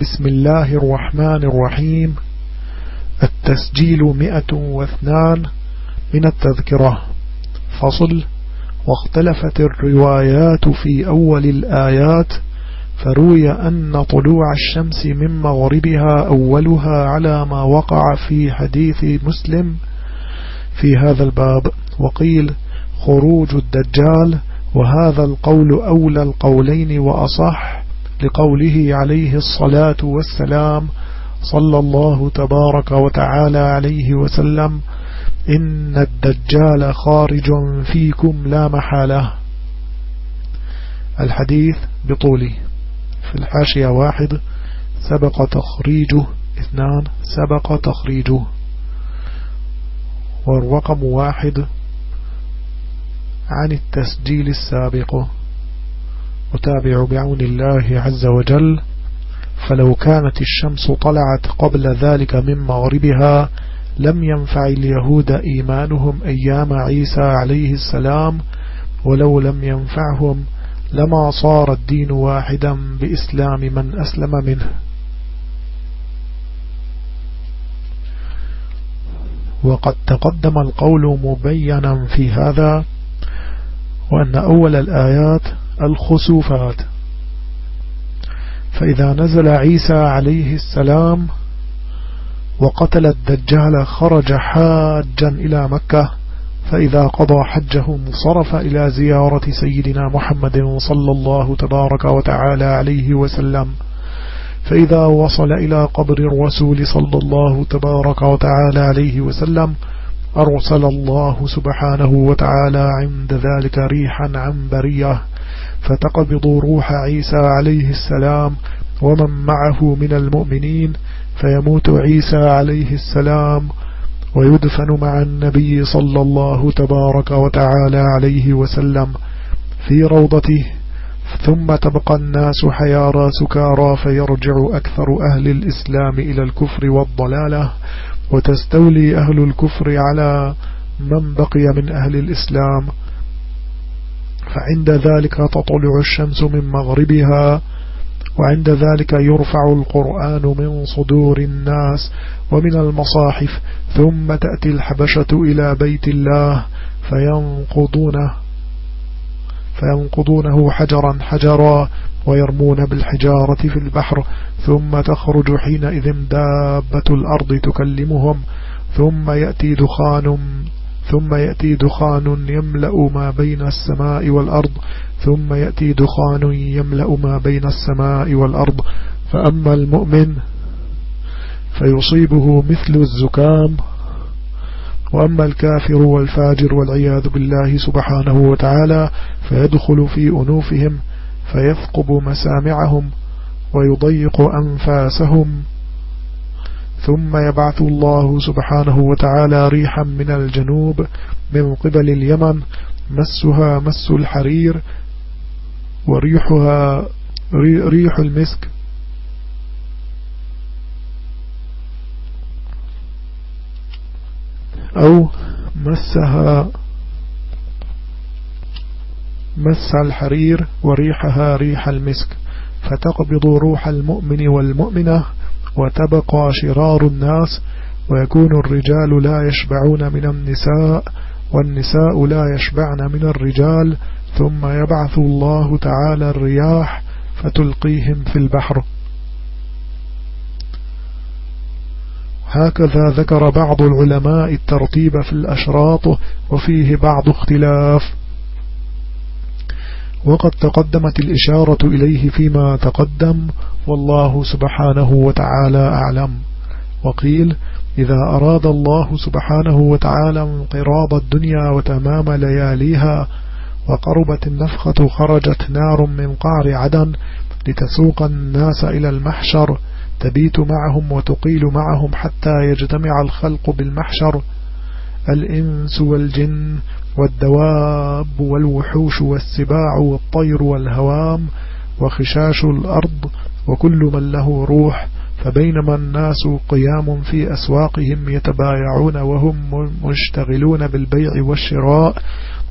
بسم الله الرحمن الرحيم. التسجيل مئة واثنان من التذكرة. فصل واختلفت الروايات في أول الآيات فروي أن طلوع الشمس من مغربها أولها على ما وقع في حديث مسلم في هذا الباب. وقيل خروج الدجال وهذا القول أولى القولين وأصح. لقوله عليه الصلاة والسلام صلى الله تبارك وتعالى عليه وسلم إن الدجال خارج فيكم لا محالة. الحديث بطوله. في الحاشية واحد سبق تخريجه. اثنان سبق تخريجه. والرقم واحد عن التسجيل السابق. أتابع بعون الله عز وجل فلو كانت الشمس طلعت قبل ذلك من مغربها لم ينفع اليهود إيمانهم أيام عيسى عليه السلام ولو لم ينفعهم لما صار الدين واحدا بإسلام من أسلم منه. وقد تقدم القول مبينا في هذا وأن أول الآيات الخسوفات. فإذا نزل عيسى عليه السلام وقتل الدجال خرج حاجا إلى مكة فإذا قضى حجه انصرف إلى زيارة سيدنا محمد صلى الله تبارك وتعالى عليه وسلم. فإذا وصل إلى قبر الرسول صلى الله تبارك وتعالى عليه وسلم أرسل الله سبحانه وتعالى عند ذلك ريحا عنبرية. فتقبض روح عيسى عليه السلام ومن معه من المؤمنين فيموت عيسى عليه السلام ويدفن مع النبي صلى الله تبارك وتعالى عليه وسلم في روضته. ثم تبقى الناس حيارى سكارى فيرجع أكثر أهل الإسلام إلى الكفر والضلالة وتستولي أهل الكفر على من بقي من أهل الإسلام. فعند ذلك تطلع الشمس من مغربها وعند ذلك يرفع القرآن من صدور الناس ومن المصاحف ثم تأتي الحبشة إلى بيت الله فينقضونه فينقضونه حجرا حجرا ويرمون بالحجارة في البحر ثم تخرج حينئذ دابة الأرض تكلمهم ثم يأتي دخان ثم يأتي دخان يملأ ما بين السماء والأرض ثم يأتي دخان يملأ ما بين السماء والأرض. فأما المؤمن فيصيبه مثل الزكام. وأما الكافر والفاجر والعياذ بالله سبحانه وتعالى فيدخل في أنوفهم فيثقب مسامعهم ويضيق أنفاسهم. ثم يبعث الله سبحانه وتعالى ريحا من الجنوب من قبل اليمن مسها مس الحرير وريحها ريح المسك. أو مسها مس الحرير وريحها ريح المسك. فتقبض روح المؤمن والمؤمنة وتبقى شرار الناس ويكون الرجال لا يشبعون من النساء والنساء لا يشبعن من الرجال ثم يبعث الله تعالى الرياح فتلقيهم في البحر. هكذا ذكر بعض العلماء الترتيب في الأشراط وفيه بعض اختلاف. وقد تقدمت الإشارة إليه فيما تقدم والله سبحانه وتعالى أعلم. وقيل إذا أراد الله سبحانه وتعالى انقراض الدنيا وتمام لياليها وقربت النفخة خرجت نار من قعر عدن لتسوق الناس إلى المحشر تبيت معهم وتقيل معهم حتى يجتمع الخلق بالمحشر. الإنس والجن والدواب والوحوش والسباع والطير والهوام وخشاش الأرض وكل من له روح فبينما الناس قيام في أسواقهم يتبايعون وهم مشتغلون بالبيع والشراء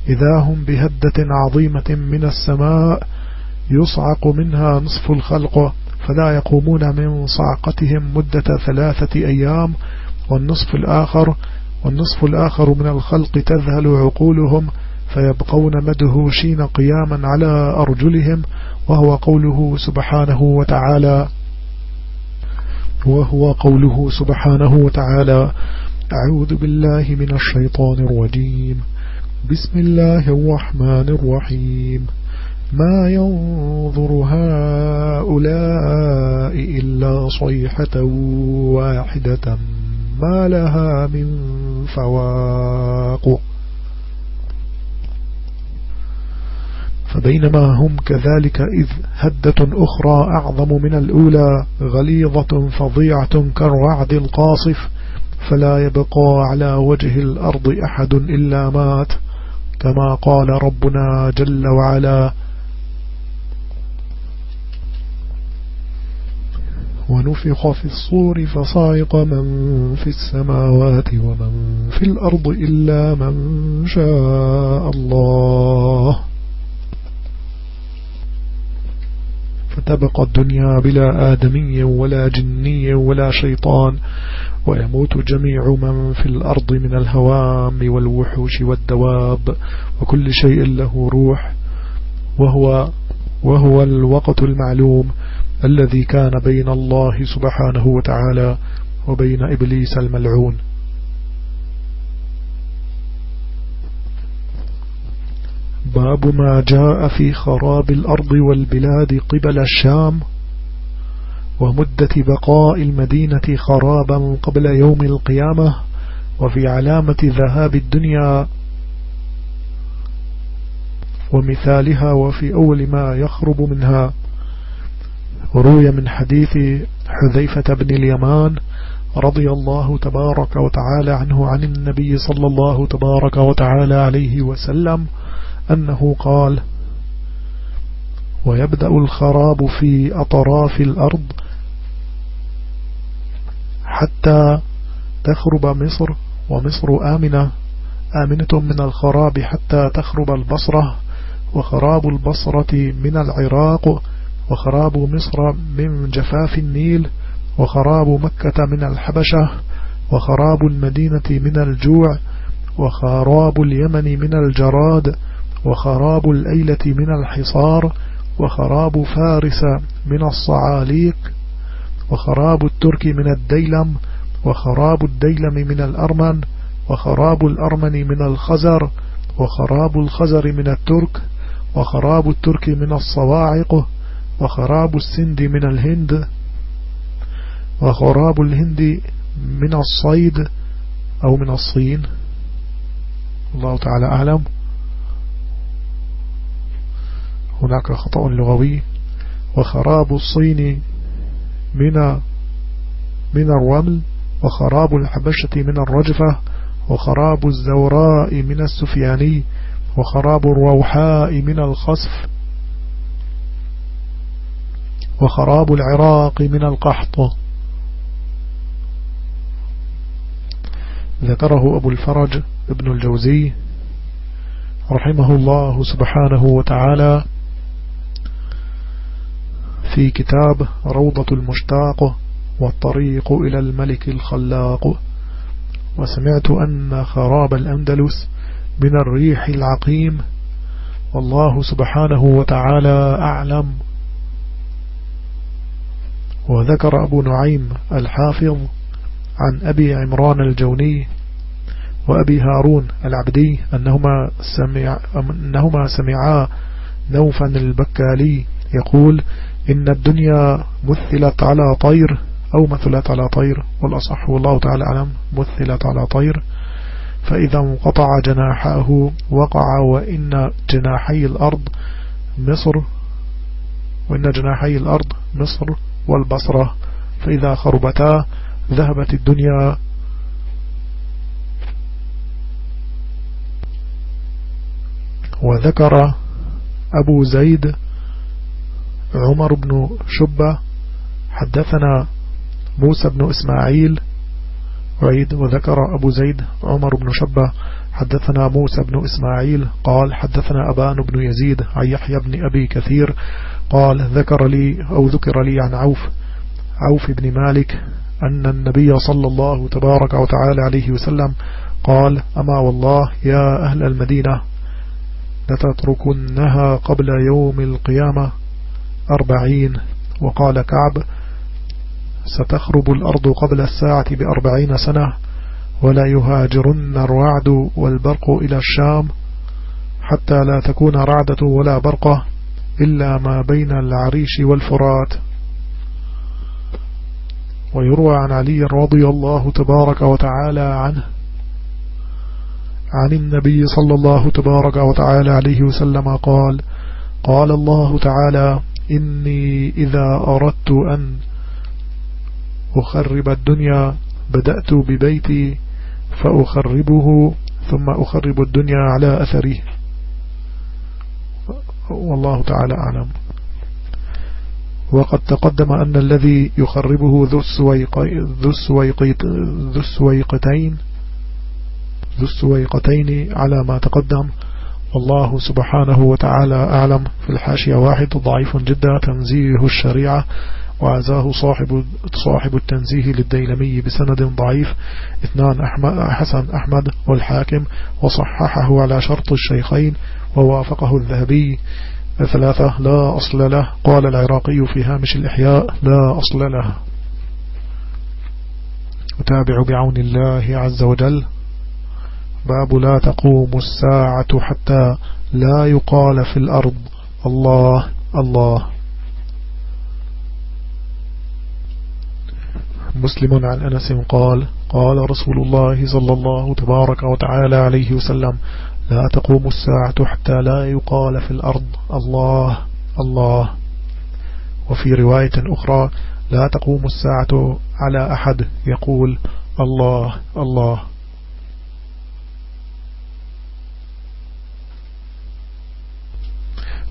إذا هم بهدة عظيمة من السماء يصعق منها نصف الخلق فلا يقومون من صعقتهم مدة ثلاثة أيام والنصف الآخر والنصف الآخر من الخلق تذهل عقولهم فيبقون مدهوشين قياما على أرجلهم وهو قوله سبحانه وتعالى وهو قوله سبحانه وتعالى أعوذ بالله من الشيطان الرجيم بسم الله الرحمن الرحيم ما ينظر هؤلاء إلا صيحة واحدة. ما لها من فواق. فبينما هم كذلك إذ هدة أخرى أعظم من الأولى غليظة فظيعة كالرعد القاصف فلا يبقى على وجه الأرض أحد إلا مات كما قال ربنا جل وعلا ونفخ في الصور فصائق من في السماوات ومن في الأرض إلا من شاء الله. فتبقى الدنيا بلا آدمي ولا جني ولا شيطان ويموت جميع من في الأرض من الهوام والوحوش والدواب وكل شيء له روح وهو وهو الوقت المعلوم. الذي كان بين الله سبحانه وتعالى وبين إبليس الملعون. باب ما جاء في خراب الأرض والبلاد قبل الشام ومدة بقاء المدينة خرابا قبل يوم القيامة وفي علامة ذهاب الدنيا ومثالها وفي أول ما يخرب منها. روي من حديث حذيفة بن اليمان رضي الله تبارك وتعالى عنه عن النبي صلى الله تبارك وتعالى عليه وسلم أنه قال ويبدأ الخراب في أطراف الأرض حتى تخرب مصر ومصر آمنة. آمنة من الخراب حتى تخرب البصرة وخراب البصرة من العراق وخراب مصر من جفاف النيل وخراب مكة من الحبشة وخراب المدينة من الجوع وخراب اليمن من الجراد وخراب الأيلة من الحصار وخراب فارس من الصعاليق وخراب الترك من الديلم وخراب الديلم من الأرمن وخراب الأرمن من الخزر وخراب الخزر من الترك وخراب الترك من الصواعق وخراب السند من الهند وخراب الهند من الصيد أو من الصين. الله تعالى أعلم. هناك خطأ لغوي. وخراب الصين من من الرمل وخراب الحبشة من الرجفة وخراب الزوراء من السفياني وخراب الروحاء من الخسف. وخراب العراق من القحط. ذكره أبو الفرج ابن الجوزي رحمه الله سبحانه وتعالى في كتاب روضة المشتاق والطريق إلى الملك الخلاق. وسمعت أن خراب الأندلس من الريح العقيم. والله سبحانه وتعالى أعلم. وذكر أبو نعيم الحافظ عن أبي عمران الجوني وأبي هارون العبدي أنهما, سمع أنهما سمعا نوفا البكالي يقول إن الدنيا مثلت على طير أو مثلت على طير والأصح والله تعالى أعلم مثلت على طير فإذا انقطع جناحه وقع وإن جناحي الأرض مصر وإن جناحي الأرض مصر والبصرة فإذا خربتا ذهبت الدنيا وذكر أبو زيد عمر بن شبة حدثنا موسى بن إسماعيل وعيد وذكر أبو زيد عمر بن شبة حدثنا موسى بن إسماعيل قال حدثنا أبان بن يزيد عن يحيى بن أبي كثير قال ذكر لي أو ذكر لي عن عوف عوف بن مالك أن النبي صلى الله تبارك وتعالى عليه وسلم قال أما والله يا أهل المدينة لتتركنها قبل يوم القيامة أربعين وقال كعب ستخرب الأرض قبل الساعة بأربعين سنة ولا يهاجرن الرعد والبرق إلى الشام حتى لا تكون رعدة ولا برقة إلا ما بين العريش والفرات. ويروى عن علي رضي الله تبارك وتعالى عنه عن النبي صلى الله تبارك وتعالى عليه وسلم قال قال الله تعالى إني إذا أردت أن أخرب الدنيا بدأت ببيتي فأخربه ثم أخرب الدنيا على أثره. والله تعالى أعلم. وقد تقدم أن الذي يخربه ذو السويقتين ذو السويقتين على ما تقدم. والله سبحانه وتعالى أعلم. في الحاشية واحد ضعيف جدا تنزيه الشريعة وعزاه صاحب صاحب التنزيه للديلمي بسند ضعيف. اثنان أحمد حسن أحمد والحاكم وصححه على شرط الشيخين. ووافقه الذهبي. ثلاثة لا أصل له. قال العراقي في هامش الإحياء لا أصل له. أتابع بعون الله عز وجل. باب لا تقوم الساعة حتى لا يقال في الأرض. الله الله. مسلم عن أنس قال قال رسول الله صلى الله تبارك وتعالى عليه وسلم لا تقوم الساعة حتى لا يقال في الأرض الله الله. وفي رواية أخرى لا تقوم الساعة على أحد يقول الله الله.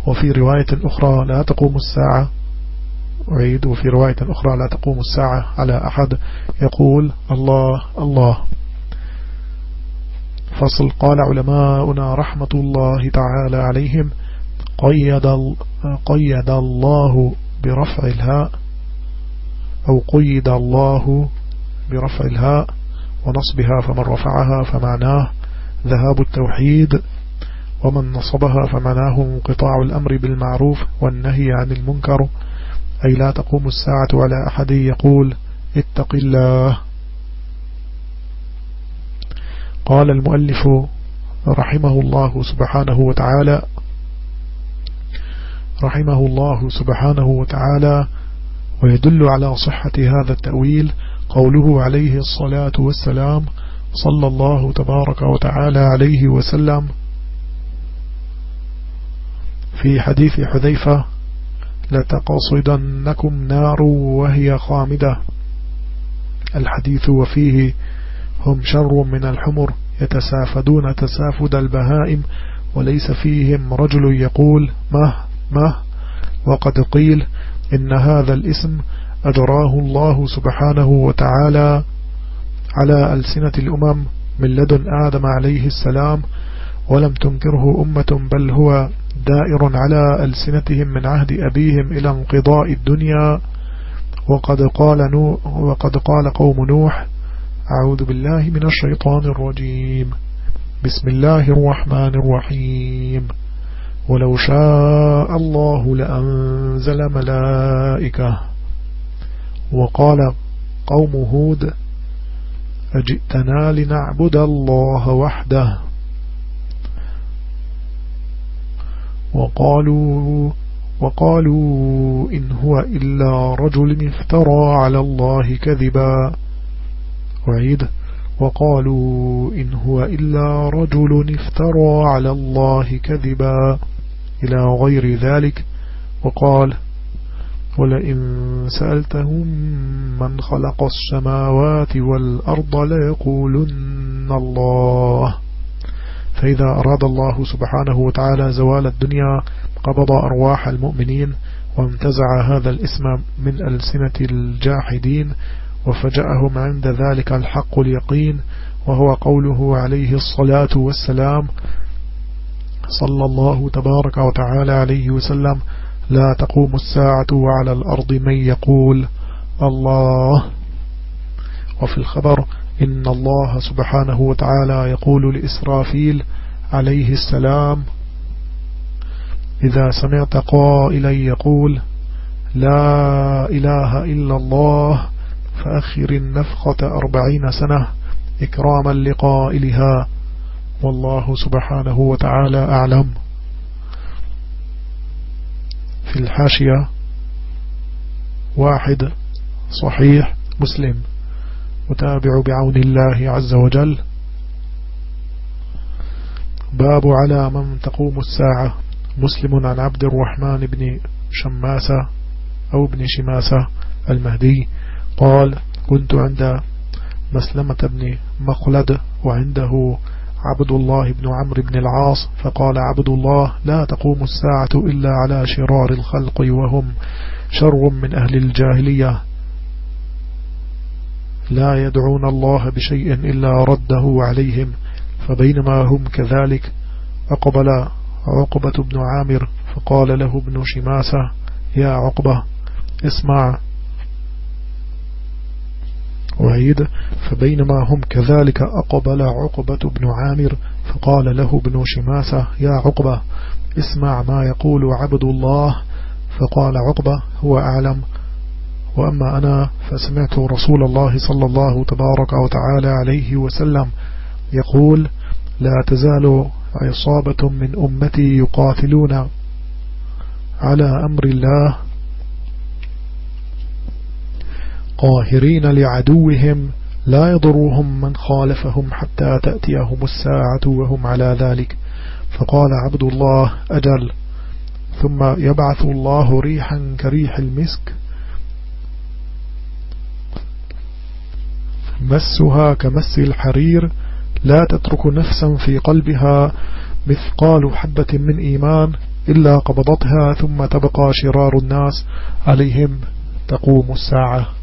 وفي رواية أخرى لا تقوم الساعة أعيد وفي رواية أخرى لا تقوم الساعة على أحد يقول الله الله. فصل قال علماؤنا رحمة الله تعالى عليهم قيد, قيد الله برفع الهاء أو قيد الله برفع الهاء ونصبها فمن رفعها فمعناه ذهاب التوحيد ومن نصبها فمعناه انقطاع الأمر بالمعروف والنهي عن المنكر. أي لا تقوم الساعة على أحد يقول اتق الله. قال المؤلف رحمه الله سبحانه وتعالى رحمه الله سبحانه وتعالى ويدل على صحة هذا التأويل قوله عليه الصلاة والسلام صلى الله تبارك وتعالى عليه وسلم. في حديث حذيفة لتقصدنكم نار وهي خامدة. الحديث وفيه هم شر من الحمر يتسافدون تسافد البهائم وليس فيهم رجل يقول مه مه وقد قيل إن هذا الاسم أجراه الله سبحانه وتعالى على ألسنة الأمم من لدن آدم عليه السلام ولم تنكره أمة بل هو دائر على ألسنتهم من عهد أبيهم إلى انقضاء الدنيا. وقد قال, وقد قال قوم نوح أعوذ بالله من الشيطان الرجيم. بسم الله الرحمن الرحيم. ولو شاء الله لأنزل ملائكة. وقال قوم هود أجئتنا لنعبد الله وحده؟ وقالوا وقالوا إن هو إلا رجل افترى على الله كذبا. وعيد وقالوا إن هو إلا رجل افترى على الله كذبا إلى غير ذلك. وقال ولئن سألتهم من خلق السماوات والأرض ليقولن الله. فإذا أراد الله سبحانه وتعالى زوال الدنيا قبض أرواح المؤمنين وانتزع هذا الاسم من ألسنة الجاحدين وفجأهم عند ذلك الحق اليقين وهو قوله عليه الصلاة والسلام صلى الله تبارك وتعالى عليه وسلم لا تقوم الساعة وعلى الأرض من يقول الله وفي الخبر إن الله سبحانه وتعالى يقول لإسرافيل عليه السلام إذا سمعت قائلا يقول لا إله إلا الله فأخر النفخة أربعين سنة إكراما لقائلها والله سبحانه وتعالى أعلم. في الحاشية واحد صحيح مسلم متابع بعون الله عز وجل. باب على من تقوم الساعة. مسلم عن عبد الرحمن بن شماسة أو ابن شماسة المهدي. قال كنت عند مسلمة بن مخلد وعنده عبد الله بن عمرو بن العاص. فقال عبد الله لا تقوم الساعة إلا على شرار الخلق وهم شر من أهل الجاهلية. لا يدعون الله بشيء إلا رده عليهم فبينما هم كذلك أقبل عقبة بن عامر فقال له ابن شماسة يا عقبة اسمع وعيد فبينما هم كذلك أقبل عقبة بن عامر فقال له ابن شماسة يا عقبة اسمع ما يقول عبد الله. فقال عقبة هو أعلم. وأما أنا فسمعت رسول الله صلى الله تبارك وتعالى عليه وسلم يقول لا تزال عصابة من أمتي يقاتلون على أمر الله قاهرين لعدوهم لا يضرهم من خالفهم حتى تأتيهم الساعة وهم على ذلك. فقال عبد الله أجل ثم يبعث الله ريحا كريح المسك مسها كمس الحرير لا تترك نفسا في قلبها مثقال حبة من إيمان إلا قبضتها ثم تبقى شرار الناس عليهم تقوم الساعة.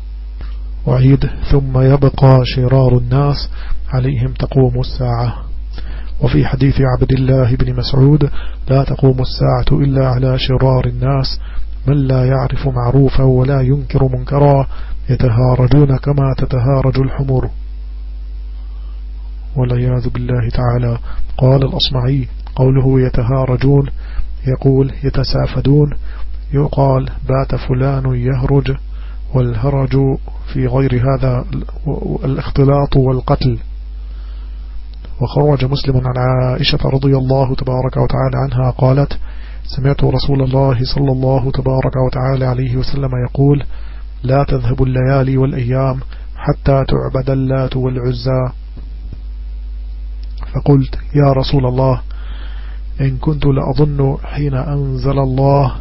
وعيد ثم يبقى شرار الناس عليهم تقوم الساعة. وفي حديث عبد الله بن مسعود لا تقوم الساعة إلا على شرار الناس. من لا يعرف معروفا ولا ينكر منكرا يتهارجون كما تتهارج الحمر. والعياذ بالله تعالى. قال الأصمعي قوله يتهارجون يقول يتسافدون. يقال بات فلان يهرج. والهرج في غير هذا الاختلاط والقتل. وخرج مسلم عن عائشة رضي الله تبارك وتعالى عنها قالت سمعت رسول الله صلى الله تبارك وتعالى عليه وسلم يقول لا تذهب الليالي والأيام حتى تعبد اللات والعزى. فقلت يا رسول الله إن كنت لأظن حين أنزل الله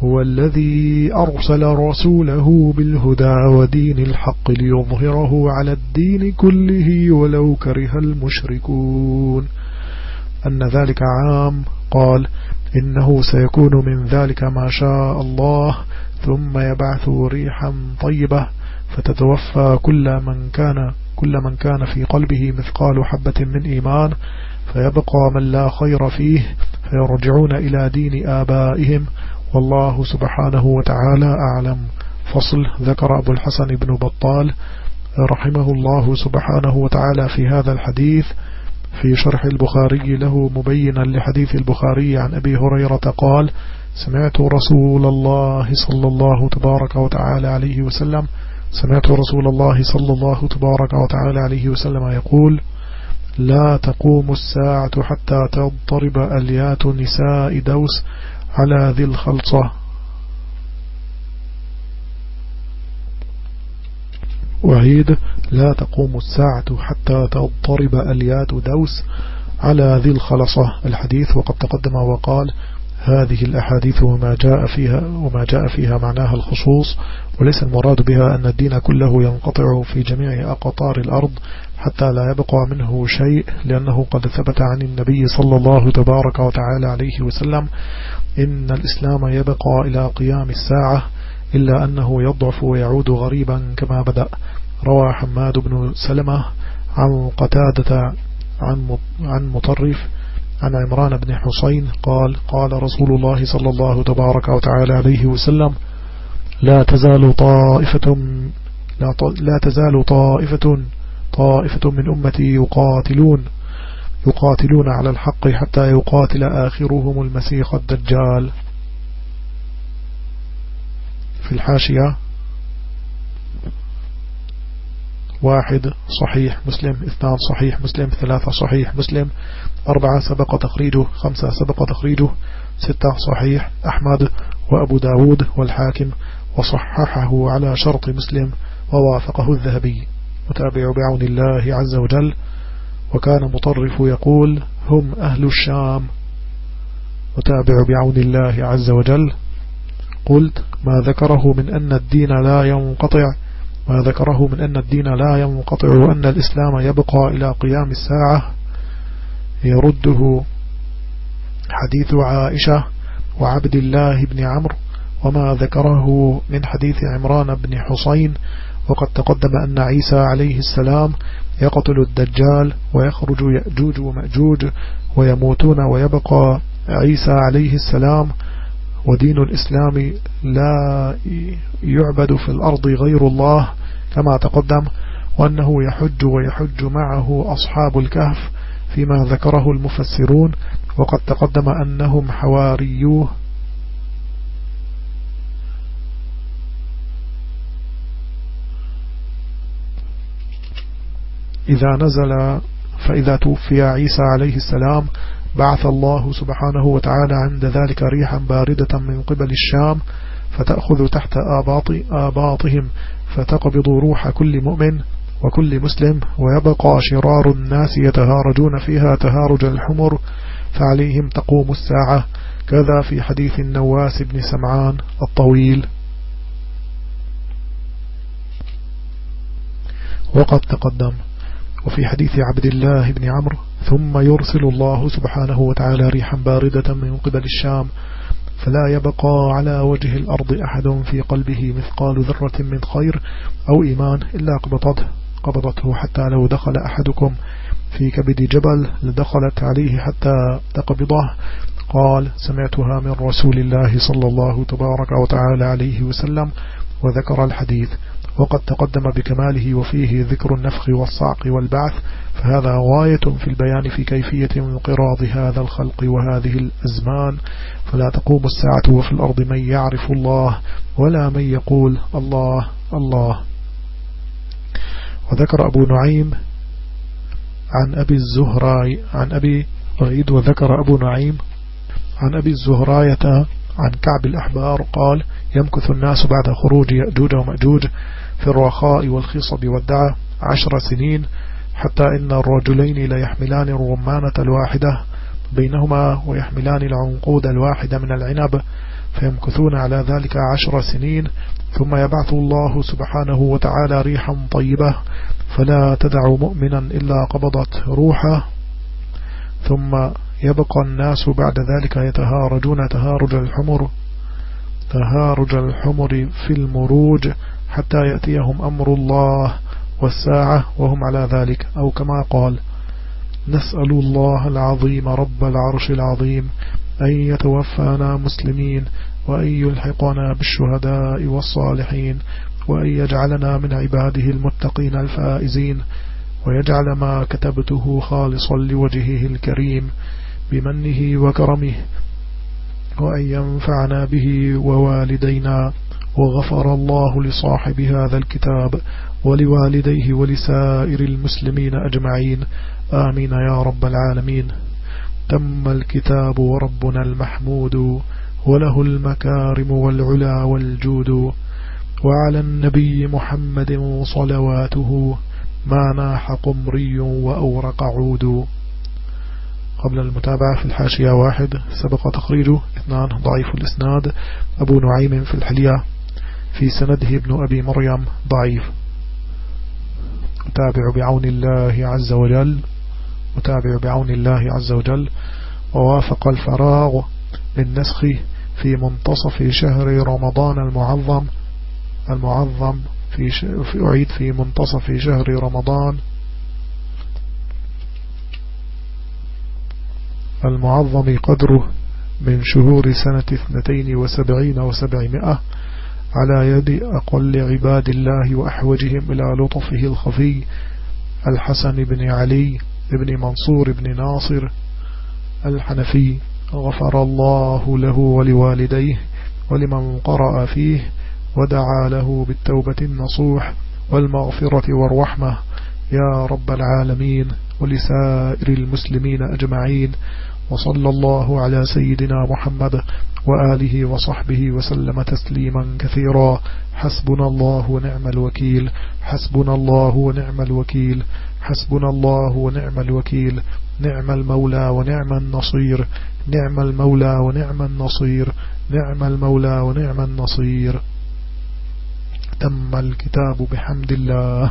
هو الذي أرسل رسوله بالهدى ودين الحق ليظهره على الدين كله ولو كره المشركون. أن ذلك عام. قال إنه سيكون من ذلك ما شاء الله ثم يبعث ريحا طيبة فتتوفى كل من كان كل من كان في قلبه مثقال حبة من إيمان فيبقى من لا خير فيه فيرجعون إلى دين آبائهم والله سبحانه وتعالى أعلم. فصل ذكر أبو الحسن بن بطال رحمه الله سبحانه وتعالى في هذا الحديث في شرح البخاري له مبينا لحديث البخاري عن أبي هريرة قال سمعت رسول الله صلى الله تبارك وتعالى عليه وسلم سمعت رسول الله صلى الله تبارك وتعالى عليه وسلم يقول لا تقوم الساعة حتى تضطرب أليات نساء دوس على ذي الخلصة. وعيد لا تقوم الساعة حتى تضطرب أليات دوس على ذي الخلصة. الحديث وقد تقدم وقال هذه الأحاديث وما جاء فيها وما جاء فيها معناها الخصوص وليس المراد بها أن الدين كله ينقطع في جميع أقطار الأرض حتى لا يبقى منه شيء لأنه قد ثبت عن النبي صلى الله تبارك وتعالى عليه وسلم إن الإسلام يبقى إلى قيام الساعة إلا أنه يضعف ويعود غريبا كما بدأ. روى حماد بن سلمة عن قتادة عن مطرف عن عمران بن حسين قال قال رسول الله صلى الله تبارك وتعالى عليه وسلم لا تزال طائفة لا تزال طائفة طائفة من أمتي يقاتلون يقاتلون على الحق حتى يقاتل آخرهم المسيح الدجال. في الحاشية واحد صحيح مسلم اثنان صحيح مسلم ثلاثة صحيح مسلم أربعة سبق تخريجه خمسة سبق تخريجه ستة صحيح أحمد وأبو داود والحاكم وصححه على شرط مسلم ووافقه الذهبي. متابع بعون الله عز وجل. وكان مطرف يقول هم أهل الشام. متابع بعون الله عز وجل. قلت ما ذكره من أن الدين لا ينقطع. ما ذكره من أن الدين لا ينقطع وأن الإسلام يبقى إلى قيام الساعة. يرده حديث عائشة وعبد الله بن عمرو. وما ذكره من حديث عمران بن حسين وقد تقدم أن عيسى عليه السلام يقتل الدجال ويخرج يأجوج ومأجوج ويموتون ويبقى عيسى عليه السلام ودين الإسلام لا يعبد في الأرض غير الله كما تقدم وأنه يحج ويحج معه أصحاب الكهف فيما ذكره المفسرون وقد تقدم أنهم حواريوه إذا نزل فإذا توفي عيسى عليه السلام بعث الله سبحانه وتعالى عند ذلك ريحا باردة من قبل الشام فتأخذ تحت آباط آباطهم فتقبض روح كل مؤمن وكل مسلم ويبقى شرار الناس يتهارجون فيها تهارج الحمر فعليهم تقوم الساعة. كذا في حديث النواس بن سمعان الطويل. وقد تقدم. وفي حديث عبد الله بن عمرو ثم يرسل الله سبحانه وتعالى ريحا باردة من قبل الشام فلا يبقى على وجه الأرض أحد في قلبه مثقال ذرة من خير أو إيمان إلا قبضته قبضته حتى لو دخل أحدكم في كبد جبل لدخلت عليه حتى تقبضه. قال سمعتها من رسول الله صلى الله تبارك وتعالى عليه وسلم وذكر الحديث. وقد تقدم بكماله وفيه ذكر النفخ والصعق والبعث فهذا غاية في البيان في كيفية انقراض هذا الخلق وهذه الأزمان. فلا تقوم الساعة وفي الأرض من يعرف الله ولا من يقول الله الله. وذكر أبو نعيم عن أبي الزهراء عن أبي عيد وذكر أبو نعيم عن أبي الزهراية عن كعب الأحبار قال يمكث الناس بعد خروج يأجوج ومأجوج في الرخاء والخصب والدعة عشر سنين حتى إن الرجلين لا يحملان الرمانة الواحدة بينهما ويحملان العنقود الواحدة من العنب فيمكثون على ذلك عشر سنين. ثم يبعث الله سبحانه وتعالى ريحا طيبة فلا تدع مؤمنا إلا قبضت روحه. ثم يبقى الناس بعد ذلك يتهارجون تهارج الحمر تهارج الحمر في المروج. حتى يأتيهم أمر الله والساعة وهم على ذلك. أو كما قال نسأل الله العظيم رب العرش العظيم أن يتوفانا مسلمين وأن يلحقنا بالشهداء والصالحين وأن يجعلنا من عباده المتقين الفائزين ويجعل ما كتبته خالصا لوجهه الكريم بمنه وكرمه وأن ينفعنا به ووالدينا وغفر الله لصاحب هذا الكتاب ولوالديه ولسائر المسلمين أجمعين. آمين يا رب العالمين. تم الكتاب وربنا المحمود وله المكارم والعلا والجود. وعلى النبي محمد صلواته ما ناح قمري وأورق عود. قبل المتابعة في الحاشية واحد سبق تخريجه اثنان ضعيف الإسناد أبو نعيم في الحلية. في سنده ابن أبي مريم ضعيف. متابع بعون الله عز وجل متابع بعون الله عز وجل ووافق الفراغ بالنسخ في منتصف شهر رمضان المعظم المعظم في, في أعيد في منتصف شهر رمضان المعظم قدره من شهور سنة اثنتين وسبعين وسبعمائة على يد أقل عباد الله وأحوجهم إلى لطفه الخفي الحسن بن علي بن منصور بن ناصر الحنفي غفر الله له ولوالديه ولمن قرأ فيه ودعا له بالتوبة النصوح والمغفرة والرحمة. يا رب العالمين ولسائر المسلمين أجمعين. وصلى الله على سيدنا محمد وآله وصحبه وسلم تسليما كثيرا. حسبنا الله ونعم الوكيل. حسبنا الله ونعم الوكيل. حسبنا الله ونعم الوكيل. نعم المولى ونعم النصير. نعم المولى ونعم النصير. نعم المولى ونعم النصير. تم الكتاب بحمد الله.